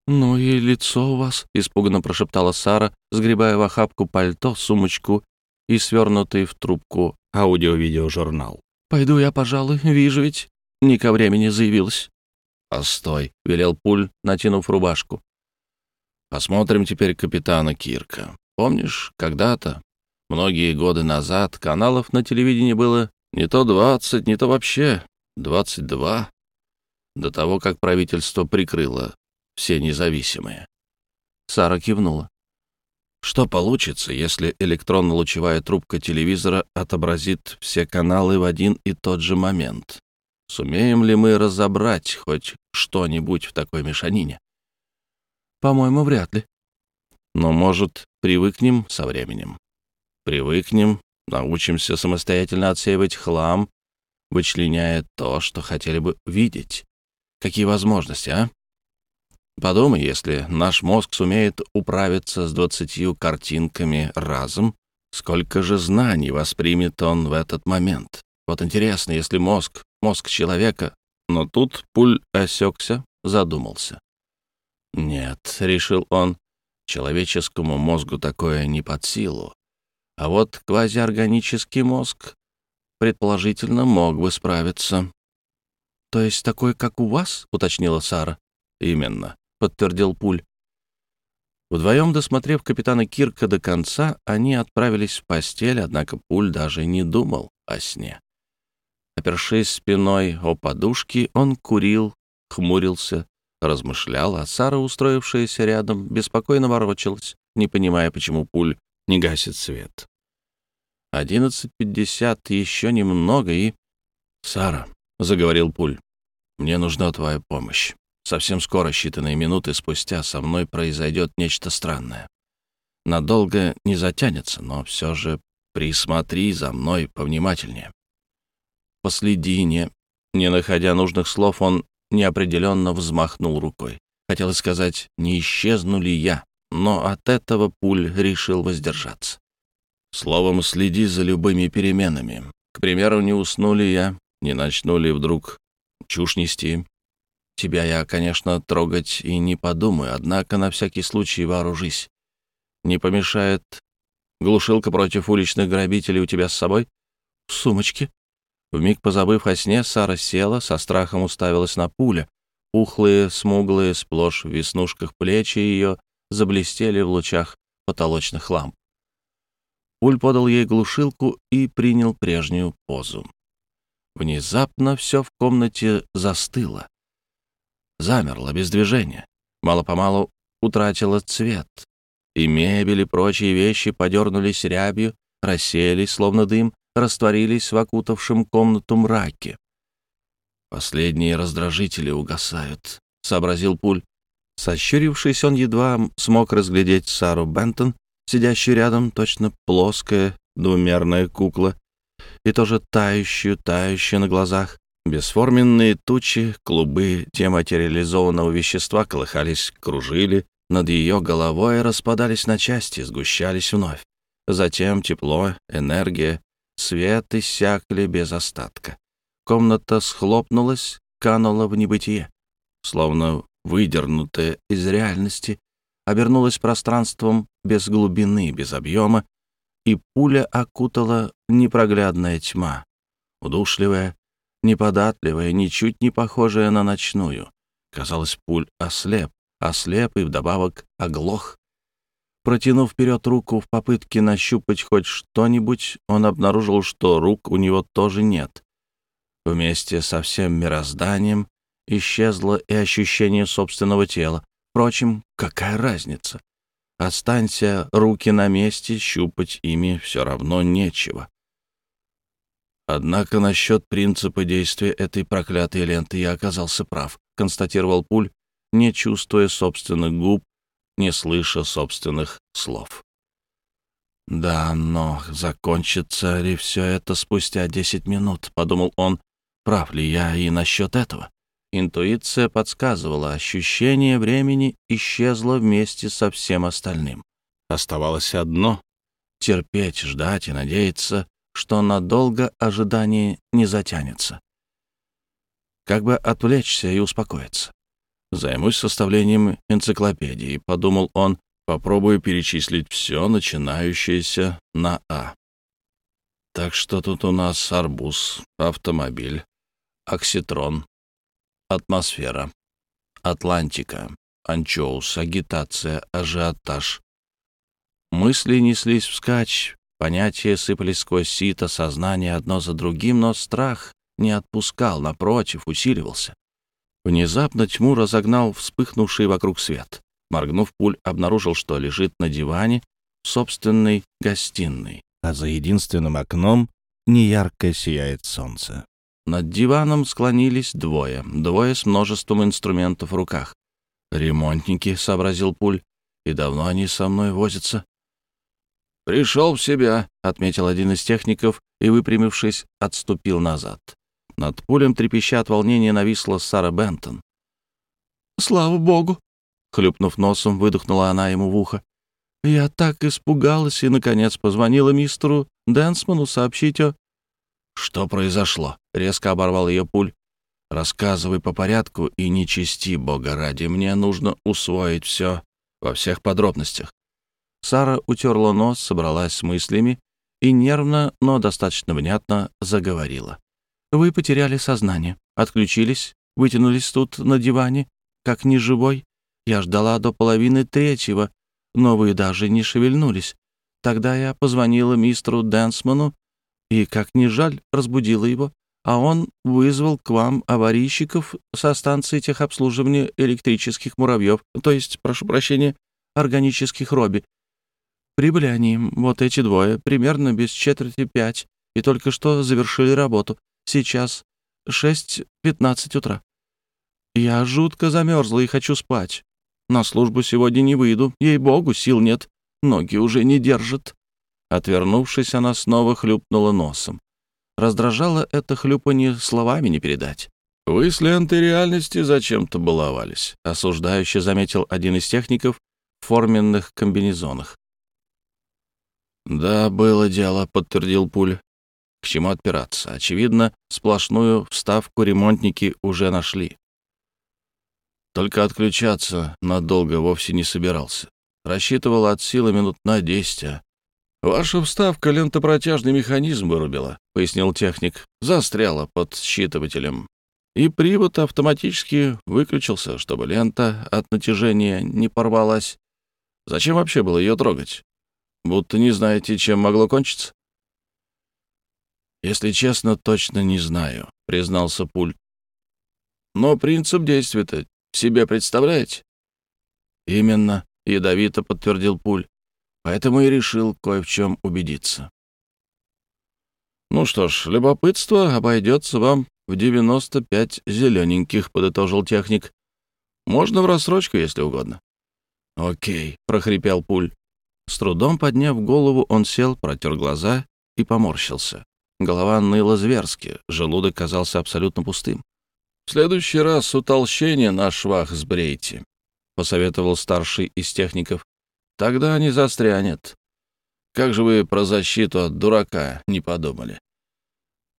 «Ну и лицо у вас», — испуганно прошептала Сара, сгребая в охапку пальто, сумочку и свернутый в трубку аудио-видеожурнал. «Пойду я, пожалуй, вижу ведь, не ко времени заявилась». «Постой», — велел Пуль, натянув рубашку. «Посмотрим теперь капитана Кирка. Помнишь, когда-то, многие годы назад, каналов на телевидении было не то двадцать, не то вообще 22 до того, как правительство прикрыло все независимые. Сара кивнула. Что получится, если электронно-лучевая трубка телевизора отобразит все каналы в один и тот же момент? Сумеем ли мы разобрать хоть что-нибудь в такой мешанине? По-моему, вряд ли. Но, может, привыкнем со временем. Привыкнем, научимся самостоятельно отсеивать хлам вычленяя то, что хотели бы видеть. Какие возможности, а? Подумай, если наш мозг сумеет управиться с двадцатью картинками разом, сколько же знаний воспримет он в этот момент? Вот интересно, если мозг, мозг человека... Но тут Пуль осекся, задумался. «Нет», — решил он, — «человеческому мозгу такое не под силу. А вот квазиорганический мозг предположительно, мог бы справиться. «То есть такой, как у вас?» — уточнила Сара. «Именно», — подтвердил Пуль. Вдвоем, досмотрев капитана Кирка до конца, они отправились в постель, однако Пуль даже не думал о сне. Опершись спиной о подушки, он курил, хмурился, размышлял, а Сара, устроившаяся рядом, беспокойно ворочалась, не понимая, почему Пуль не гасит свет. Одиннадцать пятьдесят, еще немного и... «Сара», — заговорил Пуль, — «мне нужна твоя помощь. Совсем скоро, считанные минуты спустя, со мной произойдет нечто странное. Надолго не затянется, но все же присмотри за мной повнимательнее. Последи, не...» Не находя нужных слов, он неопределенно взмахнул рукой. Хотелось сказать, не исчезну ли я, но от этого Пуль решил воздержаться. Словом, следи за любыми переменами. К примеру, не усну ли я, не начну ли вдруг чушь нести. Тебя я, конечно, трогать и не подумаю, однако на всякий случай вооружись. Не помешает глушилка против уличных грабителей у тебя с собой? В сумочке. Вмиг позабыв о сне, Сара села, со страхом уставилась на пуля. Пухлые, смуглые, сплошь в веснушках плечи ее заблестели в лучах потолочных ламп. Пуль подал ей глушилку и принял прежнюю позу. Внезапно все в комнате застыло. Замерло без движения. Мало-помалу утратило цвет. И мебель и прочие вещи подернулись рябью, рассеялись, словно дым, растворились в окутавшем комнату мраке. «Последние раздражители угасают», — сообразил Пуль. Сощурившись, он едва смог разглядеть Сару Бентон, сидящую рядом, точно плоская двумерная кукла, и тоже тающую, тающую на глазах. Бесформенные тучи, клубы дематериализованного вещества колыхались, кружили над ее головой распадались на части, сгущались вновь. Затем тепло, энергия, свет иссякли без остатка. Комната схлопнулась, канула в небытие, словно выдернутая из реальности, обернулась пространством без глубины, без объема, и пуля окутала непроглядная тьма, удушливая, неподатливая, ничуть не похожая на ночную. Казалось, пуль ослеп, ослеп и вдобавок оглох. Протянув вперед руку в попытке нащупать хоть что-нибудь, он обнаружил, что рук у него тоже нет. Вместе со всем мирозданием исчезло и ощущение собственного тела. Впрочем, какая разница? Останься руки на месте, щупать ими все равно нечего. Однако насчет принципа действия этой проклятой ленты я оказался прав, констатировал Пуль, не чувствуя собственных губ, не слыша собственных слов. «Да, но закончится ли все это спустя десять минут?» — подумал он. «Прав ли я и насчет этого?» Интуиция подсказывала, ощущение времени исчезло вместе со всем остальным. Оставалось одно — терпеть, ждать и надеяться, что надолго ожидание не затянется. Как бы отвлечься и успокоиться. Займусь составлением энциклопедии, подумал он, попробую перечислить все, начинающееся на А. Так что тут у нас арбуз, автомобиль, окситрон, атмосфера, Атлантика, анчоус, агитация, ажиотаж. Мысли неслись вскачь, понятия сыпались сквозь сито сознание одно за другим, но страх не отпускал, напротив, усиливался. Внезапно тьму разогнал вспыхнувший вокруг свет. Моргнув, пуль обнаружил, что лежит на диване в собственной гостиной, а за единственным окном неярко сияет солнце. Над диваном склонились двое, двое с множеством инструментов в руках. «Ремонтники», — сообразил Пуль, — «и давно они со мной возятся». «Пришел в себя», — отметил один из техников и, выпрямившись, отступил назад. Над пулем, трепеща от волнения, нависла Сара Бентон. «Слава богу!» — хлюпнув носом, выдохнула она ему в ухо. «Я так испугалась и, наконец, позвонила мистеру Дэнсману сообщить о...» «Что произошло?» — резко оборвал ее пуль. «Рассказывай по порядку и не чисти, бога ради. Мне нужно усвоить все во всех подробностях». Сара утерла нос, собралась с мыслями и нервно, но достаточно внятно заговорила. Вы потеряли сознание, отключились, вытянулись тут на диване, как неживой. Я ждала до половины третьего, но вы даже не шевельнулись. Тогда я позвонила мистеру Дэнсману и, как ни жаль, разбудила его, а он вызвал к вам аварийщиков со станции техобслуживания электрических муравьев, то есть, прошу прощения, органических робби. Прибыли они, вот эти двое, примерно без четверти пять, и только что завершили работу. Сейчас 6.15 утра. Я жутко замерзла и хочу спать. На службу сегодня не выйду, ей-богу, сил нет, ноги уже не держат. Отвернувшись, она снова хлюпнула носом. Раздражало это хлюпанье словами не передать. «Вы с лентой реальности зачем-то баловались», — осуждающе заметил один из техников в форменных комбинезонах. «Да, было дело», — подтвердил Пуль. К чему отпираться? Очевидно, сплошную вставку ремонтники уже нашли. Только отключаться надолго вовсе не собирался. Рассчитывал от силы минут на десять, а... «Ваша вставка лентопротяжный механизм вырубила», — пояснил техник. «Застряла под считывателем. И привод автоматически выключился, чтобы лента от натяжения не порвалась. Зачем вообще было ее трогать? Будто не знаете, чем могло кончиться?» «Если честно, точно не знаю», — признался Пульт. «Но принцип действия-то себе представляете?» «Именно», — ядовито подтвердил Пуль. «Поэтому и решил кое в чем убедиться». «Ну что ж, любопытство обойдется вам в 95 зелененьких», — подытожил техник. «Можно в рассрочку, если угодно». «Окей», — прохрипел Пуль. С трудом подняв голову, он сел, протер глаза и поморщился. Голова ныла зверски, желудок казался абсолютно пустым. «В следующий раз утолщение на швах сбрейте», — посоветовал старший из техников. «Тогда не застрянет. Как же вы про защиту от дурака не подумали?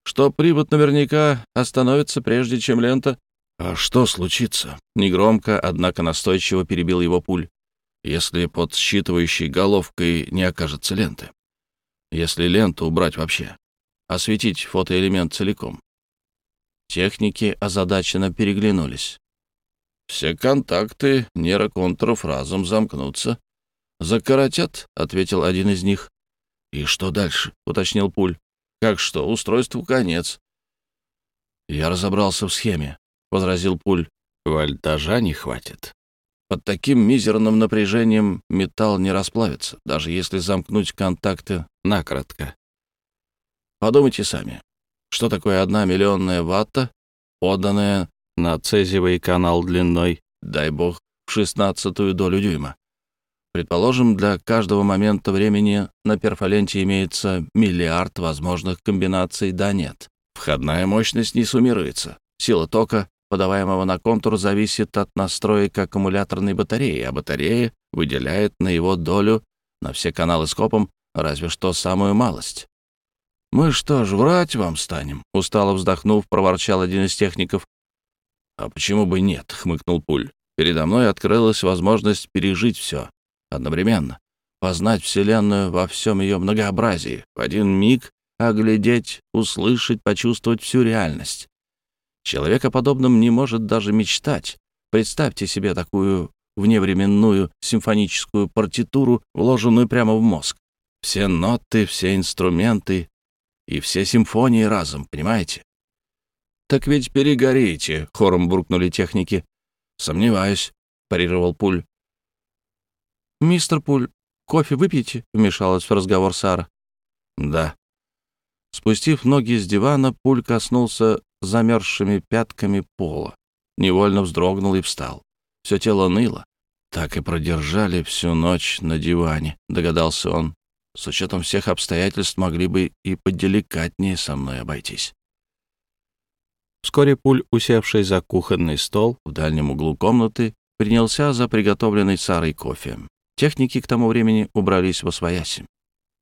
Что привод наверняка остановится, прежде чем лента...» «А что случится?» — негромко, однако настойчиво перебил его пуль. «Если под считывающей головкой не окажется ленты? Если ленту убрать вообще? Осветить фотоэлемент целиком?» Техники озадаченно переглянулись. «Все контакты нейроконтуров разом замкнутся. Закоротят», — ответил один из них. «И что дальше?» — уточнил Пуль. «Как что? Устройству конец». «Я разобрался в схеме», — возразил Пуль. «Вольтажа не хватит. Под таким мизерным напряжением металл не расплавится, даже если замкнуть контакты накратко. Подумайте сами, что такое одна миллионная ватта, поданная на цезиевый канал длиной, дай бог, в шестнадцатую долю дюйма? Предположим, для каждого момента времени на перфоленте имеется миллиард возможных комбинаций «да-нет». Входная мощность не суммируется. Сила тока, подаваемого на контур, зависит от настроек аккумуляторной батареи, а батарея выделяет на его долю на все каналы скопом разве что самую малость. «Мы что ж, врать вам станем?» — устало вздохнув, проворчал один из техников. «А почему бы нет?» — хмыкнул Пуль. «Передо мной открылась возможность пережить все одновременно, познать Вселенную во всем ее многообразии, в один миг оглядеть, услышать, почувствовать всю реальность. Человек о подобном не может даже мечтать. Представьте себе такую вневременную симфоническую партитуру, вложенную прямо в мозг. Все ноты, все инструменты и все симфонии разом, понимаете? «Так ведь перегорите», — хором буркнули техники. «Сомневаюсь», — парировал Пуль. «Мистер Пуль, кофе выпьете?» — вмешалась в разговор Сара. «Да». Спустив ноги с дивана, Пуль коснулся замерзшими пятками пола. Невольно вздрогнул и встал. Все тело ныло. Так и продержали всю ночь на диване, догадался он. С учетом всех обстоятельств могли бы и поделикатнее со мной обойтись. Вскоре Пуль, усевшись за кухонный стол в дальнем углу комнаты, принялся за приготовленный Сарой кофе. Техники к тому времени убрались во свояси.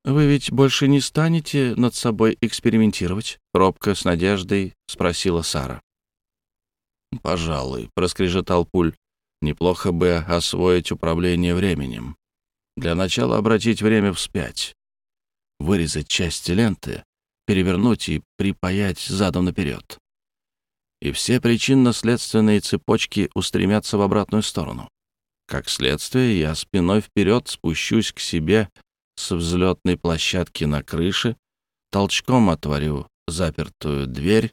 «Вы ведь больше не станете над собой экспериментировать?» — робко с надеждой спросила Сара. «Пожалуй», — проскрежетал Пуль. «Неплохо бы освоить управление временем. Для начала обратить время вспять. Вырезать части ленты, перевернуть и припаять задом наперед. И все причинно-следственные цепочки устремятся в обратную сторону. Как следствие, я спиной вперед спущусь к себе с взлетной площадки на крыше, толчком отворю запертую дверь,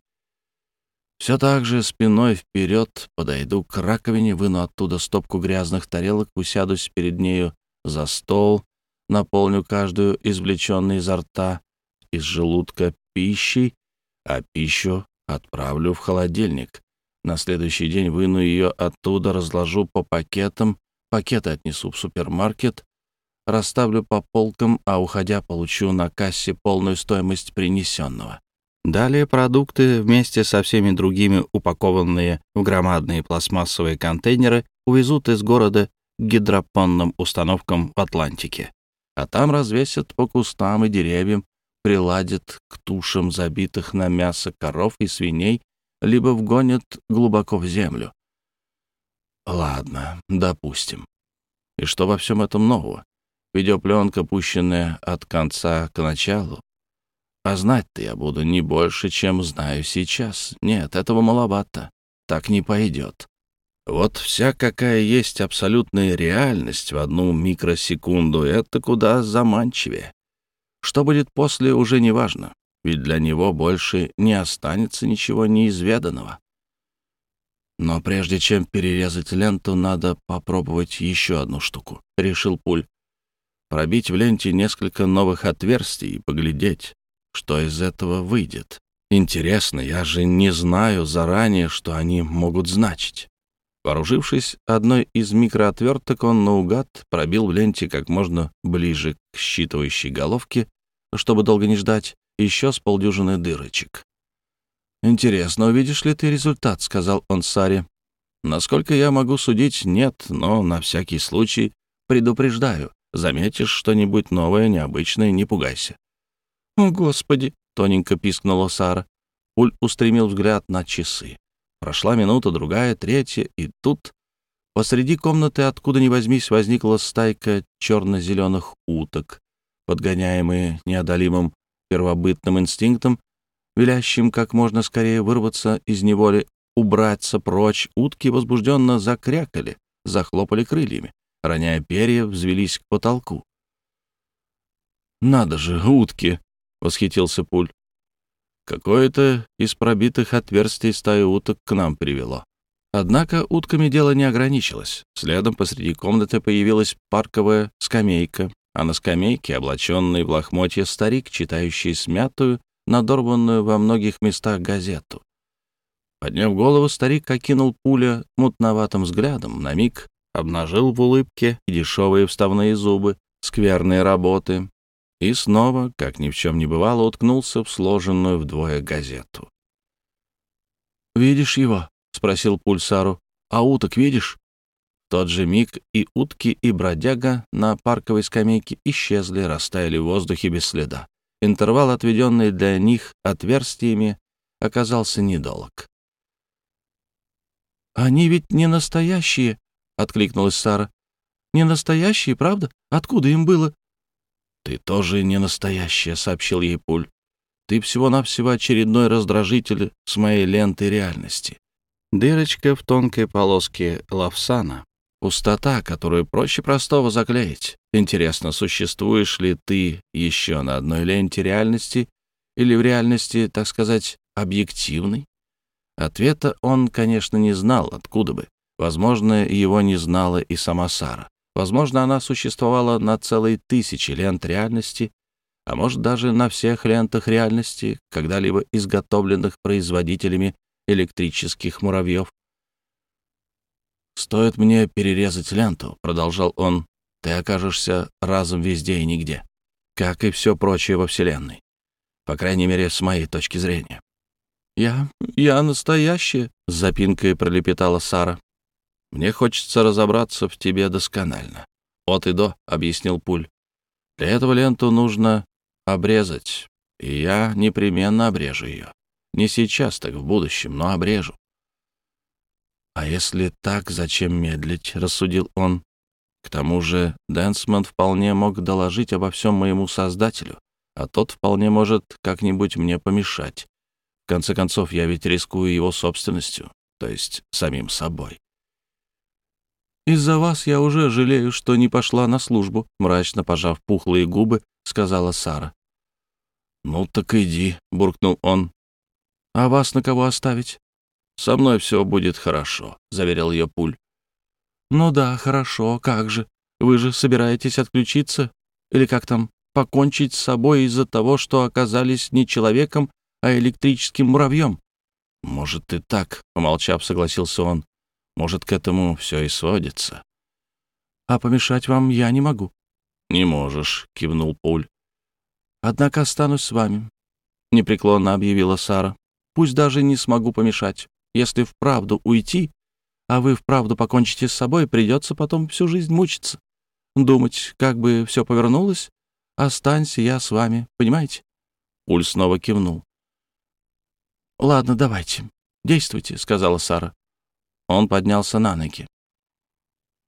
все так же спиной вперед подойду к раковине, выну оттуда стопку грязных тарелок, усядусь перед нею за стол, наполню каждую извлеченной изо рта, из желудка пищей, а пищу отправлю в холодильник. На следующий день выну ее оттуда, разложу по пакетам, Пакеты отнесу в супермаркет, расставлю по полкам, а уходя получу на кассе полную стоимость принесенного. Далее продукты вместе со всеми другими упакованные в громадные пластмассовые контейнеры увезут из города к гидропонным установкам в Атлантике, а там развесят по кустам и деревьям, приладят к тушам забитых на мясо коров и свиней, либо вгонят глубоко в землю. Ладно, допустим. И что во всем этом нового? Видеопленка, пущенная от конца к началу. А знать-то я буду не больше, чем знаю сейчас. Нет, этого маловато. Так не пойдет. Вот вся какая есть абсолютная реальность в одну микросекунду, это куда заманчивее. Что будет после, уже не важно, ведь для него больше не останется ничего неизведанного. Но прежде чем перерезать ленту, надо попробовать еще одну штуку, — решил Пуль. Пробить в ленте несколько новых отверстий и поглядеть, что из этого выйдет. Интересно, я же не знаю заранее, что они могут значить. Вооружившись одной из микроотверток, он наугад пробил в ленте как можно ближе к считывающей головке, чтобы долго не ждать, еще с полдюжины дырочек. «Интересно, увидишь ли ты результат?» — сказал он Саре. «Насколько я могу судить, нет, но на всякий случай предупреждаю. Заметишь что-нибудь новое, необычное, не пугайся». «О, Господи!» — тоненько пискнула Сара. Пуль устремил взгляд на часы. Прошла минута, другая, третья, и тут посреди комнаты, откуда ни возьмись, возникла стайка черно-зеленых уток, подгоняемые неодолимым первобытным инстинктом, велящим как можно скорее вырваться из неволи, убраться прочь, утки возбужденно закрякали, захлопали крыльями, роняя перья, взвелись к потолку. «Надо же, утки!» — восхитился Пуль. Какое-то из пробитых отверстий стаю уток к нам привело. Однако утками дело не ограничилось. Следом посреди комнаты появилась парковая скамейка, а на скамейке, облаченный в лохмотье старик, читающий смятую, надорванную во многих местах газету. Подняв голову, старик окинул пуля мутноватым взглядом, на миг обнажил в улыбке дешевые вставные зубы, скверные работы, и снова, как ни в чем не бывало, уткнулся в сложенную вдвое газету. «Видишь его?» — спросил Пульсару. «А уток видишь?» В тот же миг и утки, и бродяга на парковой скамейке исчезли, растаяли в воздухе без следа. Интервал, отведенный для них отверстиями, оказался недолг. «Они ведь не настоящие», — откликнулась Сара. «Не настоящие, правда? Откуда им было?» «Ты тоже не настоящая», — сообщил ей Пуль. «Ты всего-навсего очередной раздражитель с моей ленты реальности. Дырочка в тонкой полоске лавсана. Пустота, которую проще простого заклеить. Интересно, существуешь ли ты еще на одной ленте реальности или в реальности, так сказать, объективной?» Ответа он, конечно, не знал, откуда бы. Возможно, его не знала и сама Сара. Возможно, она существовала на целой тысяче лент реальности, а может даже на всех лентах реальности, когда-либо изготовленных производителями электрических муравьев. «Стоит мне перерезать ленту», — продолжал он, — «ты окажешься разом везде и нигде, как и все прочее во Вселенной, по крайней мере, с моей точки зрения». «Я... я настоящая», — с запинкой пролепетала Сара. Мне хочется разобраться в тебе досконально. От и до, — объяснил Пуль. Для этого ленту нужно обрезать, и я непременно обрежу ее. Не сейчас, так в будущем, но обрежу. А если так, зачем медлить, — рассудил он. К тому же Дэнсман вполне мог доложить обо всем моему создателю, а тот вполне может как-нибудь мне помешать. В конце концов, я ведь рискую его собственностью, то есть самим собой. «Из-за вас я уже жалею, что не пошла на службу», — мрачно пожав пухлые губы, сказала Сара. «Ну так иди», — буркнул он. «А вас на кого оставить?» «Со мной все будет хорошо», — заверил ее Пуль. «Ну да, хорошо, как же. Вы же собираетесь отключиться? Или как там, покончить с собой из-за того, что оказались не человеком, а электрическим муравьем?» «Может, и так», — помолчав, согласился он. Может, к этому все и сводится. А помешать вам я не могу. Не можешь, кивнул Пуль. Однако останусь с вами, непреклонно объявила Сара. Пусть даже не смогу помешать. Если вправду уйти, а вы вправду покончите с собой, придется потом всю жизнь мучиться. Думать, как бы все повернулось, останься я с вами, понимаете? Пуль снова кивнул. «Ладно, давайте. Действуйте», — сказала Сара. Он поднялся на ноги.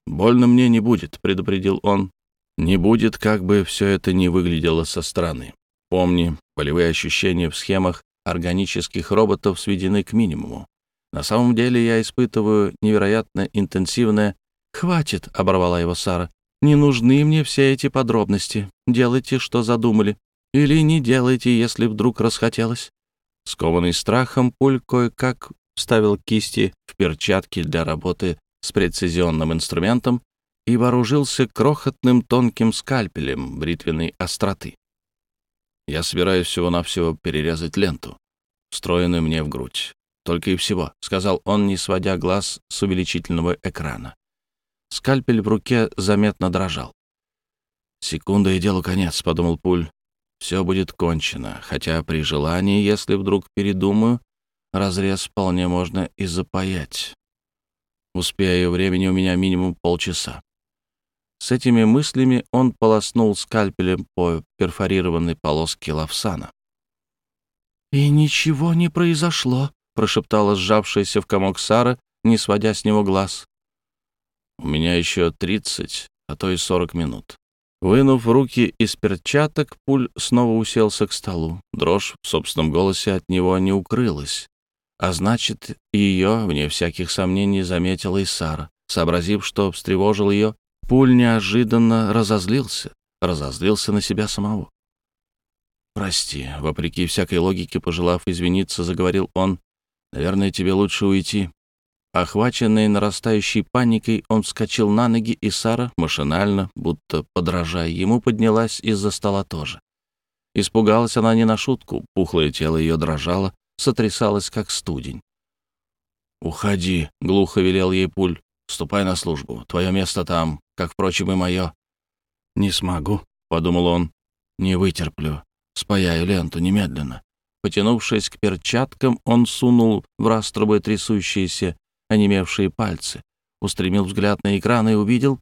«Больно мне не будет», — предупредил он. «Не будет, как бы все это ни выглядело со стороны. Помни, болевые ощущения в схемах органических роботов сведены к минимуму. На самом деле я испытываю невероятно интенсивное... «Хватит», — оборвала его Сара. «Не нужны мне все эти подробности. Делайте, что задумали. Или не делайте, если вдруг расхотелось». Скованный страхом, Пуль кое-как вставил кисти в перчатки для работы с прецизионным инструментом и вооружился крохотным тонким скальпелем бритвенной остроты. Я собираюсь всего-навсего перерезать ленту, встроенную мне в грудь. Только и всего, — сказал он, не сводя глаз с увеличительного экрана. Скальпель в руке заметно дрожал. «Секунда и делу конец», — подумал Пуль. «Все будет кончено, хотя при желании, если вдруг передумаю, Разрез вполне можно и запаять. Успею, времени у меня минимум полчаса. С этими мыслями он полоснул скальпелем по перфорированной полоске лавсана. «И ничего не произошло», прошептала сжавшаяся в комок Сара, не сводя с него глаз. «У меня еще тридцать, а то и сорок минут». Вынув руки из перчаток, Пуль снова уселся к столу. Дрожь в собственном голосе от него не укрылась. А значит, ее, вне всяких сомнений, заметила и Сара. Сообразив, что встревожил ее, Пуль неожиданно разозлился. Разозлился на себя самого. «Прости», — вопреки всякой логике, пожелав извиниться, заговорил он. «Наверное, тебе лучше уйти». Охваченный нарастающей паникой, он вскочил на ноги, и Сара, машинально, будто подражая ему, поднялась из-за стола тоже. Испугалась она не на шутку, пухлое тело ее дрожало, сотрясалось, как студень. «Уходи», — глухо велел ей пуль, — «ступай на службу, твое место там, как, впрочем, и мое». «Не смогу», — подумал он, — «не вытерплю, спаяю ленту немедленно». Потянувшись к перчаткам, он сунул в раструбы трясущиеся, онемевшие пальцы, устремил взгляд на экран и увидел,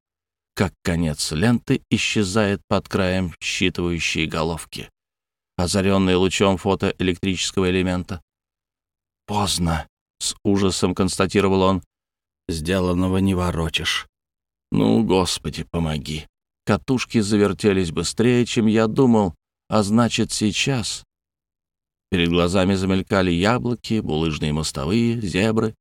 как конец ленты исчезает под краем считывающей головки, озаренной лучом фотоэлектрического элемента. «Поздно», — с ужасом констатировал он. «Сделанного не воротишь». «Ну, Господи, помоги». Катушки завертелись быстрее, чем я думал, а значит, сейчас... Перед глазами замелькали яблоки, булыжные мостовые, зебры.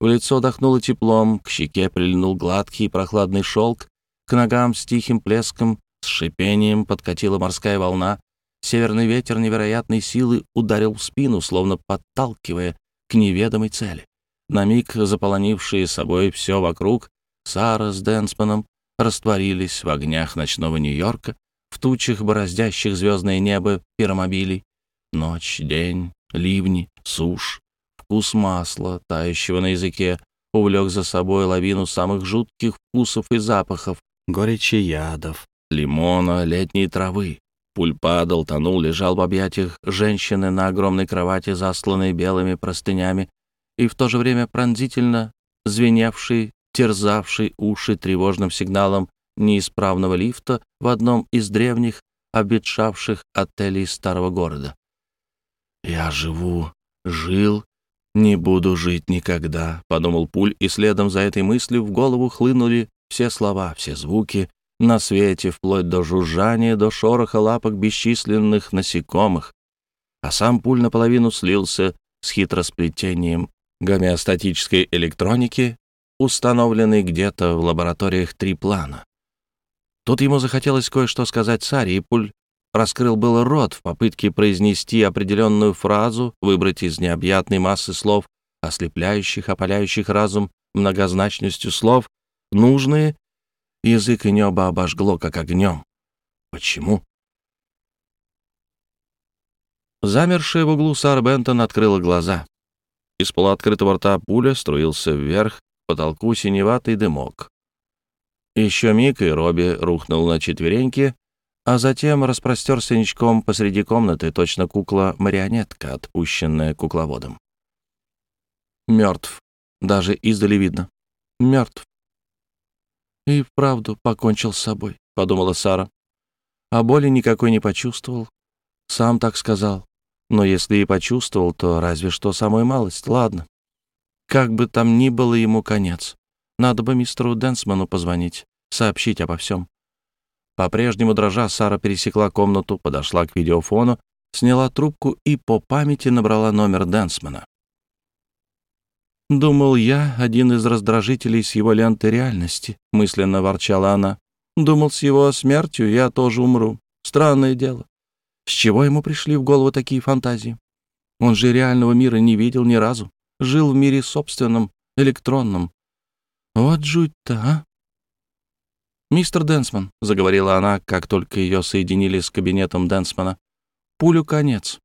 В лицо дохнуло теплом, к щеке прильнул гладкий и прохладный шелк, к ногам с тихим плеском, с шипением подкатила морская волна. Северный ветер невероятной силы ударил в спину, словно подталкивая к неведомой цели. На миг заполонившие собой все вокруг, Сара с Дэнсманом растворились в огнях ночного Нью-Йорка, в тучах, бороздящих звездное небо пиромобилей. Ночь, день, ливни, сушь, вкус масла, тающего на языке, увлек за собой лавину самых жутких вкусов и запахов, горечи ядов, лимона, летней травы. Пуль падал, тонул, лежал в объятиях женщины на огромной кровати, засланной белыми простынями, и в то же время пронзительно звеневший, терзавший уши тревожным сигналом неисправного лифта в одном из древних, обветшавших отелей старого города. «Я живу, жил, не буду жить никогда», — подумал Пуль, и следом за этой мыслью в голову хлынули все слова, все звуки, на свете, вплоть до жужжания, до шороха лапок бесчисленных насекомых. А сам пуль наполовину слился с хитросплетением гомеостатической электроники, установленной где-то в лабораториях Триплана. Тут ему захотелось кое-что сказать Саре, и пуль раскрыл было рот в попытке произнести определенную фразу, выбрать из необъятной массы слов, ослепляющих, опаляющих разум многозначностью слов, нужные Язык и небо обожгло, как огнем. Почему? Замершая в углу Сара Бентон открыла глаза. Из полуоткрытого рта пуля струился вверх к потолку синеватый дымок. Еще миг, и Робби рухнул на четвереньки, а затем распростерся ничком посреди комнаты, точно кукла-марионетка, отпущенная кукловодом. Мертв. Даже издали видно. Мертв. «И вправду покончил с собой», — подумала Сара. А боли никакой не почувствовал. Сам так сказал. Но если и почувствовал, то разве что самую малость. Ладно. Как бы там ни было ему конец. Надо бы мистеру Дэнсману позвонить, сообщить обо всем. По-прежнему дрожа, Сара пересекла комнату, подошла к видеофону, сняла трубку и по памяти набрала номер Дэнсмана. «Думал я, один из раздражителей с его ленты реальности», — мысленно ворчала она. «Думал, с его смертью я тоже умру. Странное дело. С чего ему пришли в голову такие фантазии? Он же реального мира не видел ни разу. Жил в мире собственном, электронном. Вот жуть-то, а?» «Мистер Дэнсман», — заговорила она, как только ее соединили с кабинетом Дэнсмана, — «пулю конец.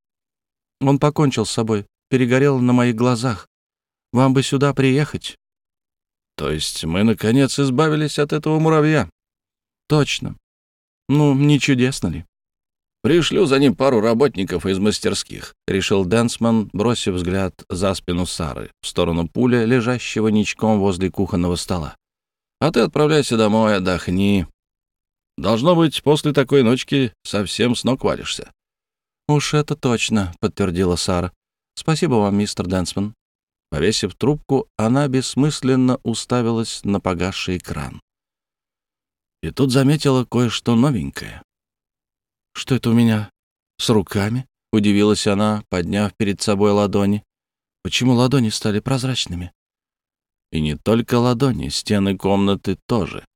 Он покончил с собой, перегорел на моих глазах. Вам бы сюда приехать». «То есть мы, наконец, избавились от этого муравья?» «Точно. Ну, не чудесно ли?» «Пришлю за ним пару работников из мастерских», — решил Дэнсман, бросив взгляд за спину Сары, в сторону пуля, лежащего ничком возле кухонного стола. «А ты отправляйся домой, отдохни. Должно быть, после такой ночки совсем с ног валишься». «Уж это точно», — подтвердила Сара. «Спасибо вам, мистер Дэнсман. Повесив трубку, она бессмысленно уставилась на погасший экран. И тут заметила кое-что новенькое. «Что это у меня с руками?» — удивилась она, подняв перед собой ладони. «Почему ладони стали прозрачными?» И не только ладони, стены комнаты тоже.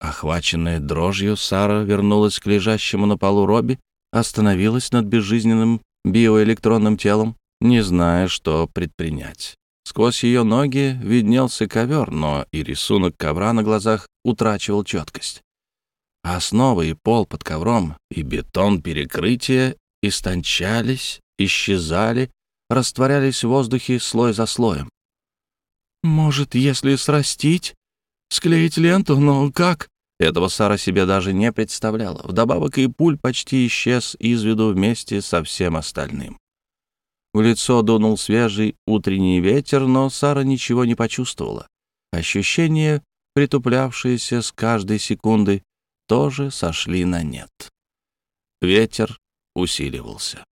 Охваченная дрожью, Сара вернулась к лежащему на полу Робби, остановилась над безжизненным биоэлектронным телом, не зная, что предпринять. Сквозь ее ноги виднелся ковер, но и рисунок ковра на глазах утрачивал четкость. Основа и пол под ковром, и бетон перекрытия истончались, исчезали, растворялись в воздухе слой за слоем. «Может, если срастить, склеить ленту, но как?» Этого Сара себе даже не представляла. Вдобавок и пуль почти исчез из виду вместе со всем остальным. В лицо дунул свежий утренний ветер, но Сара ничего не почувствовала. Ощущения, притуплявшиеся с каждой секундой, тоже сошли на нет. Ветер усиливался.